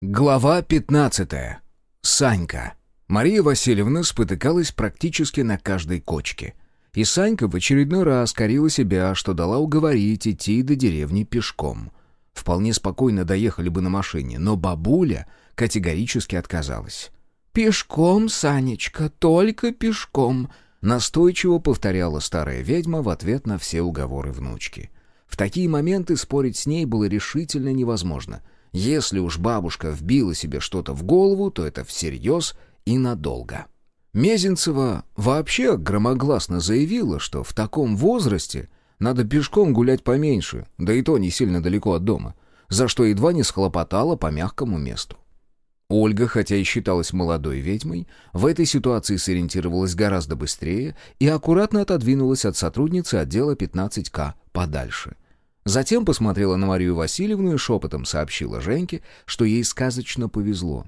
Глава 15. Санька. Мария Васильевна спотыкалась практически на каждой кочке. И Санька в очередной раз корила себя, что дала уговорить идти до деревни пешком. Вполне спокойно доехали бы на машине, но бабуля категорически отказалась. «Пешком, Санечка, только пешком», — настойчиво повторяла старая ведьма в ответ на все уговоры внучки. В такие моменты спорить с ней было решительно невозможно — если уж бабушка вбила себе что-то в голову, то это всерьез и надолго. Мезенцева вообще громогласно заявила, что в таком возрасте надо пешком гулять поменьше, да и то не сильно далеко от дома, за что едва не схлопотала по мягкому месту. Ольга, хотя и считалась молодой ведьмой, в этой ситуации сориентировалась гораздо быстрее и аккуратно отодвинулась от сотрудницы отдела 15К подальше — Затем посмотрела на Марию Васильевну и шепотом сообщила Женьке, что ей сказочно повезло.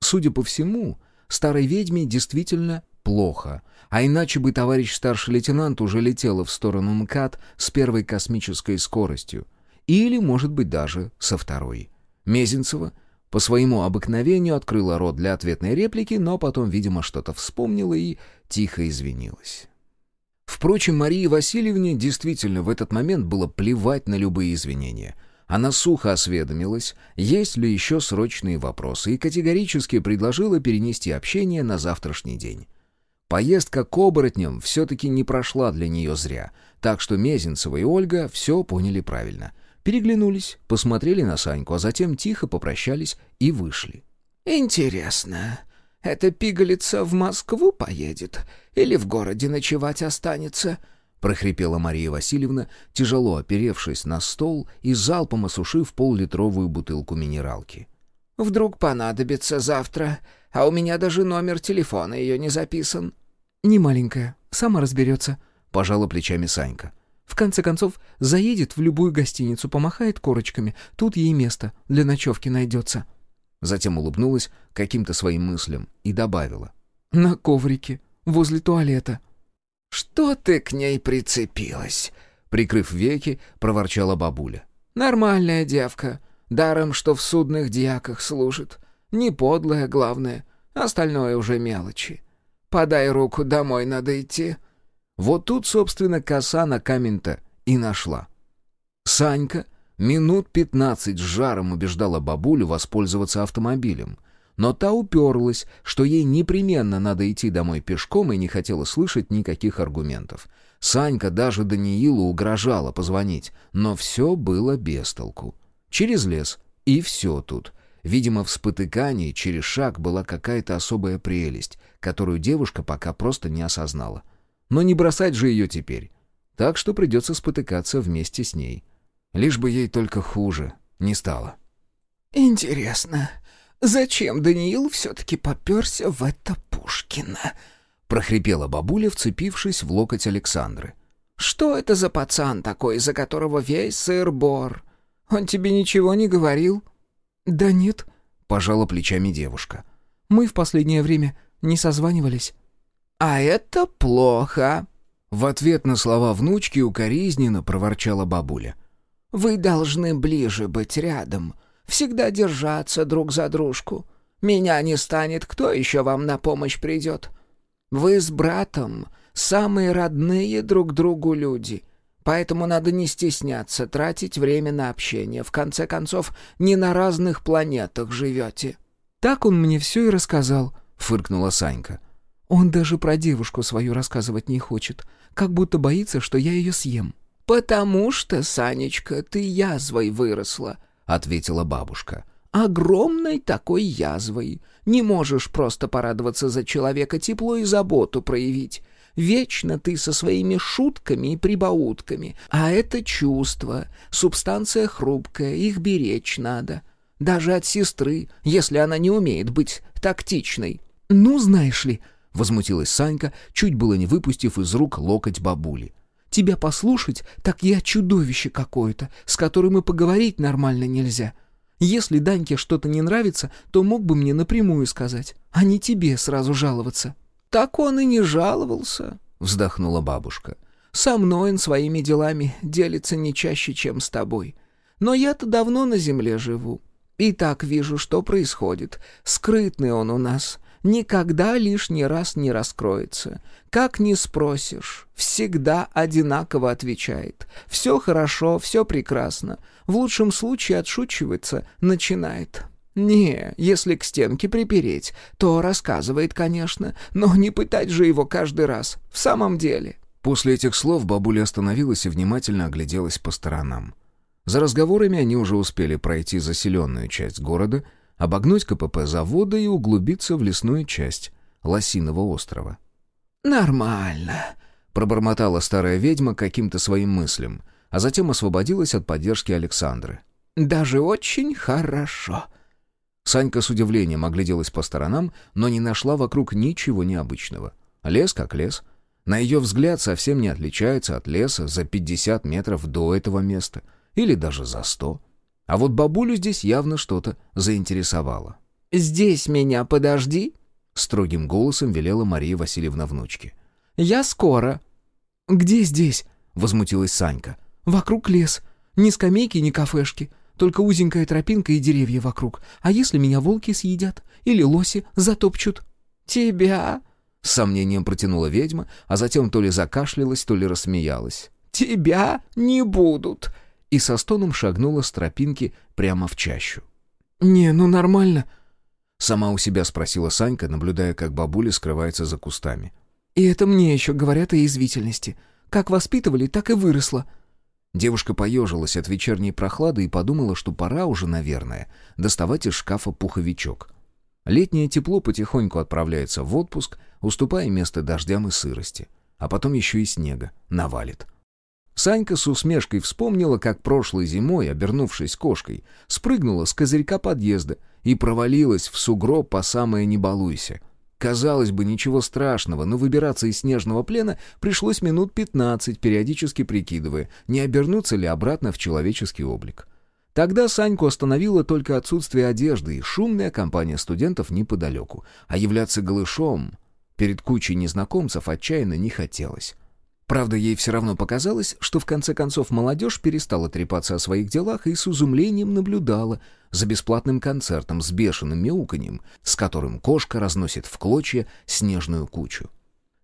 Судя по всему, старой ведьме действительно плохо, а иначе бы товарищ старший лейтенант уже летела в сторону МКАД с первой космической скоростью. Или, может быть, даже со второй. Мезенцева по своему обыкновению открыла рот для ответной реплики, но потом, видимо, что-то вспомнила и тихо извинилась. Впрочем, Марии Васильевне действительно в этот момент было плевать на любые извинения. Она сухо осведомилась, есть ли еще срочные вопросы, и категорически предложила перенести общение на завтрашний день. Поездка к оборотням все-таки не прошла для нее зря, так что Мезенцева и Ольга все поняли правильно. Переглянулись, посмотрели на Саньку, а затем тихо попрощались и вышли. «Интересно, эта пигалица в Москву поедет или в городе ночевать останется?» — прохрипела Мария Васильевна, тяжело оперевшись на стол и залпом осушив поллитровую бутылку минералки. «Вдруг понадобится завтра, а у меня даже номер телефона ее не записан». «Не маленькая, сама разберется», — пожала плечами Санька. «В конце концов, заедет в любую гостиницу, помахает корочками, тут ей место для ночевки найдется». Затем улыбнулась каким-то своим мыслям и добавила. «На коврике, возле туалета». «Что ты к ней прицепилась?» Прикрыв веки, проворчала бабуля. «Нормальная девка, даром, что в судных дьяках служит. Не подлая, главное, остальное уже мелочи. Подай руку, домой надо идти». Вот тут, собственно, коса на камень-то и нашла. Санька Минут пятнадцать с жаром убеждала бабулю воспользоваться автомобилем. Но та уперлась, что ей непременно надо идти домой пешком и не хотела слышать никаких аргументов. Санька даже Даниилу угрожала позвонить, но все было без толку. Через лес, и все тут. Видимо, в спотыкании через шаг была какая-то особая прелесть, которую девушка пока просто не осознала. Но не бросать же ее теперь. Так что придется спотыкаться вместе с ней. Лишь бы ей только хуже не стало. «Интересно, зачем Даниил все-таки поперся в это Пушкина?» — прохрипела бабуля, вцепившись в локоть Александры. «Что это за пацан такой, за которого весь сыр-бор? Он тебе ничего не говорил?» «Да нет», — пожала плечами девушка. «Мы в последнее время не созванивались». «А это плохо», — в ответ на слова внучки укоризненно проворчала бабуля. Вы должны ближе быть рядом, всегда держаться друг за дружку. Меня не станет, кто еще вам на помощь придет? Вы с братом самые родные друг другу люди, поэтому надо не стесняться тратить время на общение. В конце концов, не на разных планетах живете». «Так он мне все и рассказал», — фыркнула Санька. «Он даже про девушку свою рассказывать не хочет, как будто боится, что я ее съем». «Потому что, Санечка, ты язвой выросла», — ответила бабушка. «Огромной такой язвой. Не можешь просто порадоваться за человека, тепло и заботу проявить. Вечно ты со своими шутками и прибаутками. А это чувство, субстанция хрупкая, их беречь надо. Даже от сестры, если она не умеет быть тактичной». «Ну, знаешь ли», — возмутилась Санька, чуть было не выпустив из рук локоть бабули. Тебя послушать, так я чудовище какое-то, с которым и поговорить нормально нельзя. Если Даньке что-то не нравится, то мог бы мне напрямую сказать, а не тебе сразу жаловаться». «Так он и не жаловался», — вздохнула бабушка. «Со мной он своими делами делится не чаще, чем с тобой. Но я-то давно на земле живу. И так вижу, что происходит. Скрытный он у нас. Никогда лишний раз не раскроется. Как ни спросишь, всегда одинаково отвечает. Все хорошо, все прекрасно. В лучшем случае отшучивается, начинает. Не, если к стенке припереть, то рассказывает, конечно, но не пытать же его каждый раз. В самом деле. После этих слов бабуля остановилась и внимательно огляделась по сторонам. За разговорами они уже успели пройти заселенную часть города, обогнуть КПП завода и углубиться в лесную часть Лосиного острова. «Нормально», — пробормотала старая ведьма каким-то своим мыслям, а затем освободилась от поддержки Александры. «Даже очень хорошо». Санька с удивлением огляделась по сторонам, но не нашла вокруг ничего необычного. Лес как лес. На ее взгляд совсем не отличается от леса за 50 метров до этого места — или даже за сто. А вот бабулю здесь явно что-то заинтересовало. «Здесь меня подожди», — строгим голосом велела Мария Васильевна внучке. «Я скоро». «Где здесь?» — возмутилась Санька. «Вокруг лес. Ни скамейки, ни кафешки. Только узенькая тропинка и деревья вокруг. А если меня волки съедят? Или лоси затопчут?» «Тебя?» — с сомнением протянула ведьма, а затем то ли закашлялась, то ли рассмеялась. «Тебя не будут!» И со стоном шагнула с тропинки прямо в чащу. «Не, ну нормально», — сама у себя спросила Санька, наблюдая, как бабуля скрывается за кустами. «И это мне еще говорят о язвительности. Как воспитывали, так и выросла». Девушка поежилась от вечерней прохлады и подумала, что пора уже, наверное, доставать из шкафа пуховичок. Летнее тепло потихоньку отправляется в отпуск, уступая место дождям и сырости. А потом еще и снега навалит. Санька с усмешкой вспомнила, как прошлой зимой, обернувшись кошкой, спрыгнула с козырька подъезда и провалилась в сугроб по самое «не балуйся». Казалось бы, ничего страшного, но выбираться из снежного плена пришлось минут пятнадцать, периодически прикидывая, не обернуться ли обратно в человеческий облик. Тогда Саньку остановило только отсутствие одежды и шумная компания студентов неподалеку, а являться голышом перед кучей незнакомцев отчаянно не хотелось. Правда, ей все равно показалось, что в конце концов молодежь перестала трепаться о своих делах и с изумлением наблюдала за бесплатным концертом с бешеным мяуканьем, с которым кошка разносит в клочья снежную кучу.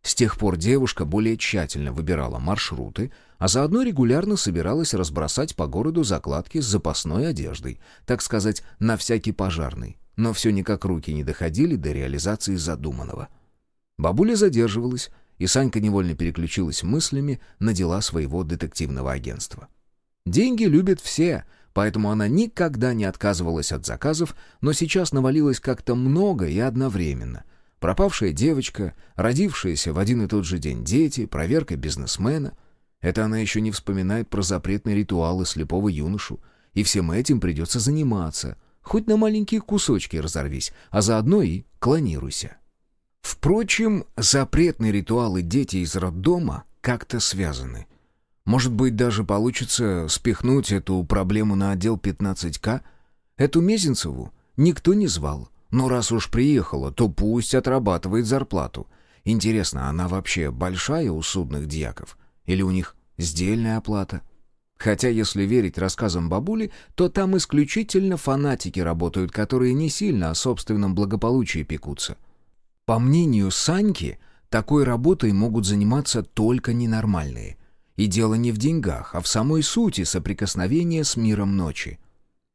С тех пор девушка более тщательно выбирала маршруты, а заодно регулярно собиралась разбросать по городу закладки с запасной одеждой, так сказать, на всякий пожарный. Но все никак руки не доходили до реализации задуманного. Бабуля задерживалась, и Санька невольно переключилась мыслями на дела своего детективного агентства. Деньги любят все, поэтому она никогда не отказывалась от заказов, но сейчас навалилось как-то много и одновременно. Пропавшая девочка, родившиеся в один и тот же день дети, проверка бизнесмена. Это она еще не вспоминает про запретные ритуалы слепого юношу. И всем этим придется заниматься. Хоть на маленькие кусочки разорвись, а заодно и клонируйся. Впрочем, запретные ритуалы дети из роддома как-то связаны. Может быть, даже получится спихнуть эту проблему на отдел 15К? Эту Мезенцеву никто не звал. Но раз уж приехала, то пусть отрабатывает зарплату. Интересно, она вообще большая у судных дьяков? Или у них сдельная оплата? Хотя, если верить рассказам бабули, то там исключительно фанатики работают, которые не сильно о собственном благополучии пекутся. По мнению Саньки, такой работой могут заниматься только ненормальные. И дело не в деньгах, а в самой сути соприкосновения с миром ночи.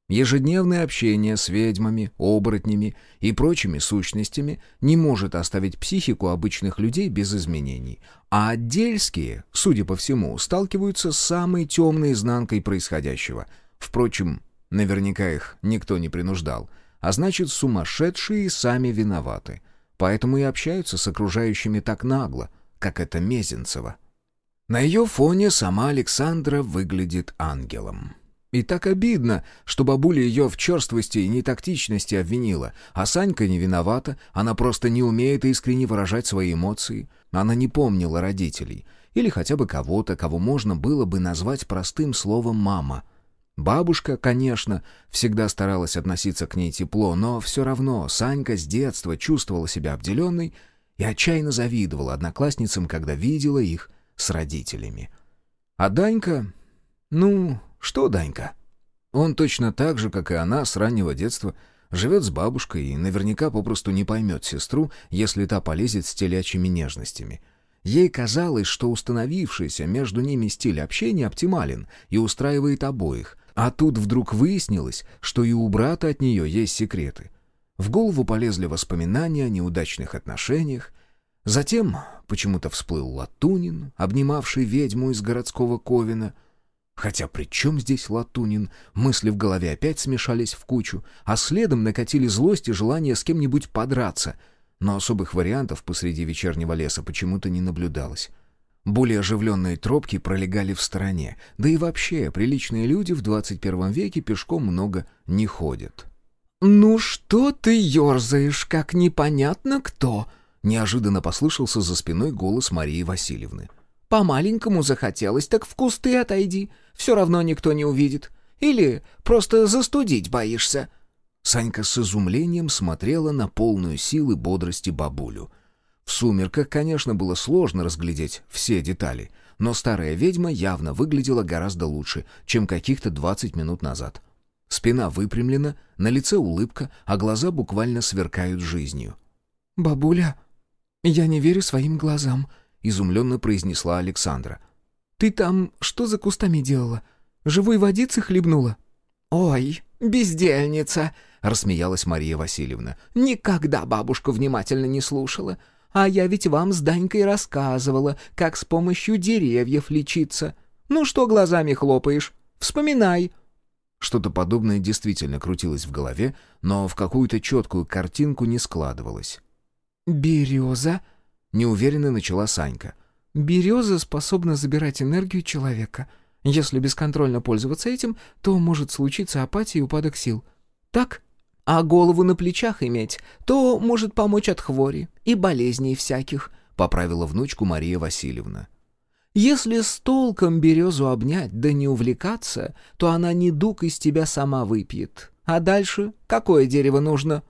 Ежедневное общение с ведьмами, оборотнями и прочими сущностями не может оставить психику обычных людей без изменений. А отдельские, судя по всему, сталкиваются с самой темной изнанкой происходящего. Впрочем, наверняка их никто не принуждал. А значит, сумасшедшие сами виноваты поэтому и общаются с окружающими так нагло, как это Мезенцева. На ее фоне сама Александра выглядит ангелом. И так обидно, что бабуля ее в черствости и нетактичности обвинила, а Санька не виновата, она просто не умеет искренне выражать свои эмоции. Она не помнила родителей, или хотя бы кого-то, кого можно было бы назвать простым словом «мама», Бабушка, конечно, всегда старалась относиться к ней тепло, но все равно Санька с детства чувствовала себя обделенной и отчаянно завидовала одноклассницам, когда видела их с родителями. А Данька... Ну, что Данька? Он точно так же, как и она, с раннего детства живет с бабушкой и наверняка попросту не поймет сестру, если та полезет с телячьими нежностями. Ей казалось, что установившийся между ними стиль общения оптимален и устраивает обоих, а тут вдруг выяснилось, что и у брата от нее есть секреты. В голову полезли воспоминания о неудачных отношениях, затем почему-то всплыл Латунин, обнимавший ведьму из городского Ковина — Хотя при чем здесь Латунин? Мысли в голове опять смешались в кучу, а следом накатили злость и желание с кем-нибудь подраться. Но особых вариантов посреди вечернего леса почему-то не наблюдалось. Более оживленные тропки пролегали в стороне, да и вообще приличные люди в 21 веке пешком много не ходят. «Ну что ты ерзаешь, как непонятно кто?» Неожиданно послышался за спиной голос Марии Васильевны. По-маленькому захотелось, так в кусты отойди. Все равно никто не увидит. Или просто застудить боишься». Санька с изумлением смотрела на полную силы бодрости бабулю. В сумерках, конечно, было сложно разглядеть все детали, но старая ведьма явно выглядела гораздо лучше, чем каких-то двадцать минут назад. Спина выпрямлена, на лице улыбка, а глаза буквально сверкают жизнью. «Бабуля, я не верю своим глазам», — изумленно произнесла Александра. «Ты там что за кустами делала? Живой водицы хлебнула?» «Ой, бездельница!» — рассмеялась Мария Васильевна. «Никогда бабушку внимательно не слушала. А я ведь вам с Данькой рассказывала, как с помощью деревьев лечиться. Ну что глазами хлопаешь? Вспоминай!» Что-то подобное действительно крутилось в голове, но в какую-то четкую картинку не складывалось. «Береза?» Неуверенно начала Санька. «Береза способна забирать энергию человека. Если бесконтрольно пользоваться этим, то может случиться апатия и упадок сил. Так? А голову на плечах иметь, то может помочь от хвори и болезней всяких», — поправила внучку Мария Васильевна. «Если с толком березу обнять да не увлекаться, то она недуг из тебя сама выпьет. А дальше какое дерево нужно?»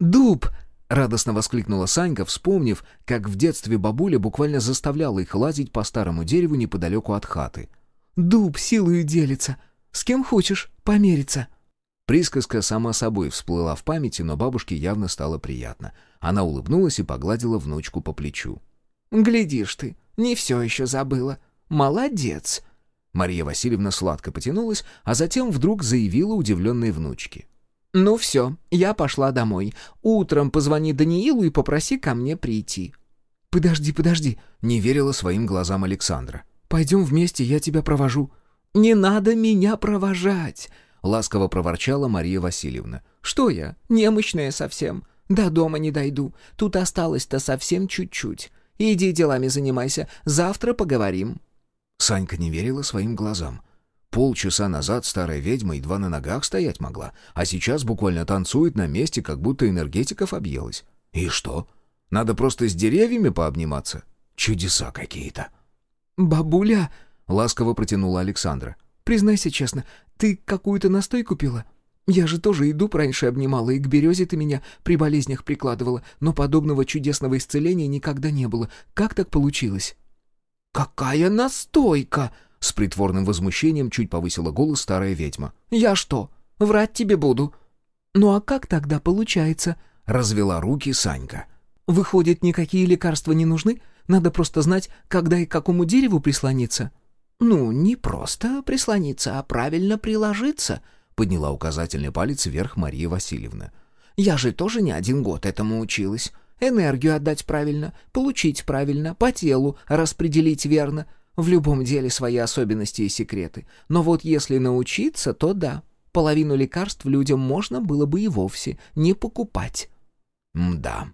«Дуб!» Радостно воскликнула Санька, вспомнив, как в детстве бабуля буквально заставляла их лазить по старому дереву неподалеку от хаты. «Дуб силою делится. С кем хочешь помериться». Присказка сама собой всплыла в памяти, но бабушке явно стало приятно. Она улыбнулась и погладила внучку по плечу. «Глядишь ты, не все еще забыла. Молодец!» Мария Васильевна сладко потянулась, а затем вдруг заявила удивленной внучке. «Ну все, я пошла домой. Утром позвони Даниилу и попроси ко мне прийти». «Подожди, подожди», — не верила своим глазам Александра. «Пойдем вместе, я тебя провожу». «Не надо меня провожать», — ласково проворчала Мария Васильевна. «Что я, немощная совсем? До дома не дойду. Тут осталось-то совсем чуть-чуть. Иди делами занимайся, завтра поговорим». Санька не верила своим глазам. Полчаса назад старая ведьма едва на ногах стоять могла, а сейчас буквально танцует на месте, как будто энергетиков объелась. И что? Надо просто с деревьями пообниматься? Чудеса какие-то. «Бабуля!» — ласково протянула Александра. «Признайся честно, ты какую-то настой купила? Я же тоже иду раньше обнимала, и к березе ты меня при болезнях прикладывала, но подобного чудесного исцеления никогда не было. Как так получилось?» «Какая настойка!» С притворным возмущением чуть повысила голос старая ведьма. «Я что, врать тебе буду?» «Ну а как тогда получается?» Развела руки Санька. «Выходит, никакие лекарства не нужны? Надо просто знать, когда и к какому дереву прислониться?» «Ну, не просто прислониться, а правильно приложиться», — подняла указательный палец вверх Мария Васильевна. «Я же тоже не один год этому училась. Энергию отдать правильно, получить правильно, по телу распределить верно. В любом деле свои особенности и секреты. Но вот если научиться, то да. Половину лекарств людям можно было бы и вовсе не покупать. Да.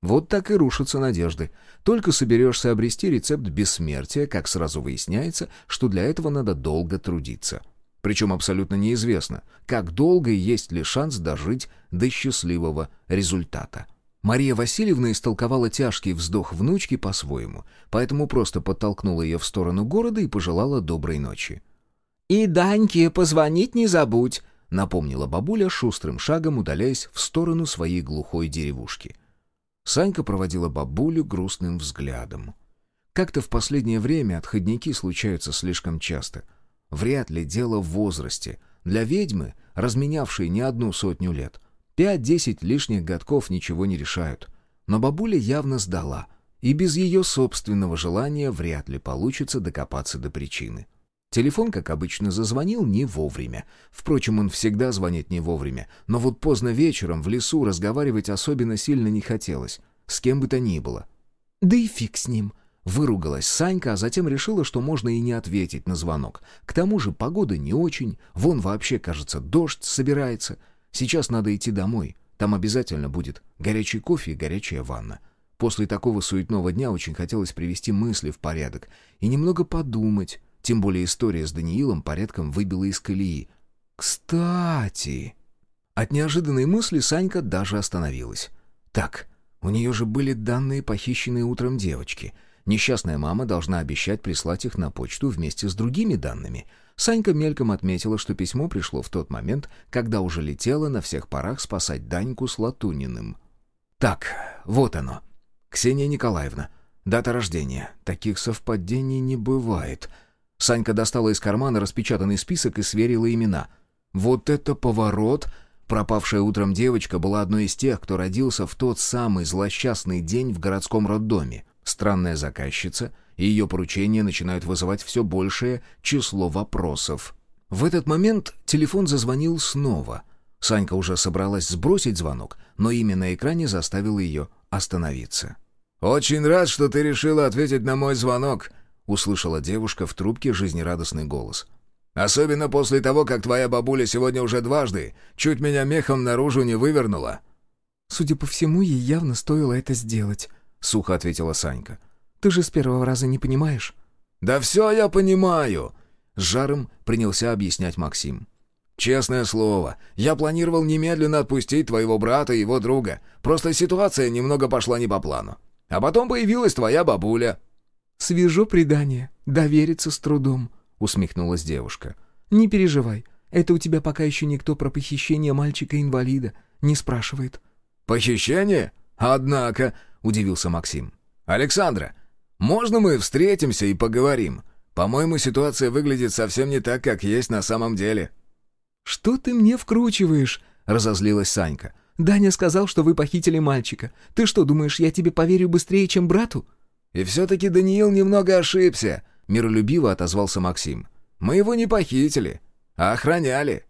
Вот так и рушатся надежды. Только соберешься обрести рецепт бессмертия, как сразу выясняется, что для этого надо долго трудиться. Причем абсолютно неизвестно, как долго и есть ли шанс дожить до счастливого результата. Мария Васильевна истолковала тяжкий вздох внучки по-своему, поэтому просто подтолкнула ее в сторону города и пожелала доброй ночи. «И Даньке позвонить не забудь», — напомнила бабуля, шустрым шагом удаляясь в сторону своей глухой деревушки. Санька проводила бабулю грустным взглядом. Как-то в последнее время отходники случаются слишком часто. Вряд ли дело в возрасте, Для ведьмы, разменявшей не одну сотню лет, пять-десять лишних годков ничего не решают. Но бабуля явно сдала, и без ее собственного желания вряд ли получится докопаться до причины. Телефон, как обычно, зазвонил не вовремя. Впрочем, он всегда звонит не вовремя. Но вот поздно вечером в лесу разговаривать особенно сильно не хотелось. С кем бы то ни было. «Да и фиг с ним», Выругалась Санька, а затем решила, что можно и не ответить на звонок. К тому же погода не очень, вон вообще, кажется, дождь собирается. Сейчас надо идти домой, там обязательно будет горячий кофе и горячая ванна. После такого суетного дня очень хотелось привести мысли в порядок и немного подумать, тем более история с Даниилом порядком выбила из колеи. «Кстати...» От неожиданной мысли Санька даже остановилась. «Так, у нее же были данные, похищенные утром девочки». Несчастная мама должна обещать прислать их на почту вместе с другими данными. Санька мельком отметила, что письмо пришло в тот момент, когда уже летела на всех парах спасать Даньку с Латуниным. Так, вот оно. Ксения Николаевна. Дата рождения. Таких совпадений не бывает. Санька достала из кармана распечатанный список и сверила имена. Вот это поворот! Пропавшая утром девочка была одной из тех, кто родился в тот самый злосчастный день в городском роддоме странная заказчица, и ее поручения начинают вызывать все большее число вопросов. В этот момент телефон зазвонил снова. Санька уже собралась сбросить звонок, но имя на экране заставило ее остановиться. «Очень рад, что ты решила ответить на мой звонок», — услышала девушка в трубке жизнерадостный голос. «Особенно после того, как твоя бабуля сегодня уже дважды чуть меня мехом наружу не вывернула». «Судя по всему, ей явно стоило это сделать», — сухо ответила Санька. «Ты же с первого раза не понимаешь?» «Да все я понимаю!» — с жаром принялся объяснять Максим. «Честное слово, я планировал немедленно отпустить твоего брата и его друга. Просто ситуация немного пошла не по плану. А потом появилась твоя бабуля». «Свежо предание. Довериться с трудом», — усмехнулась девушка. «Не переживай. Это у тебя пока еще никто про похищение мальчика-инвалида не спрашивает». «Похищение? Однако...» — удивился Максим. «Александра, можно мы встретимся и поговорим? По-моему, ситуация выглядит совсем не так, как есть на самом деле». «Что ты мне вкручиваешь?» — разозлилась Санька. «Даня сказал, что вы похитили мальчика. Ты что, думаешь, я тебе поверю быстрее, чем брату?» «И все-таки Даниил немного ошибся», — миролюбиво отозвался Максим. «Мы его не похитили, а охраняли».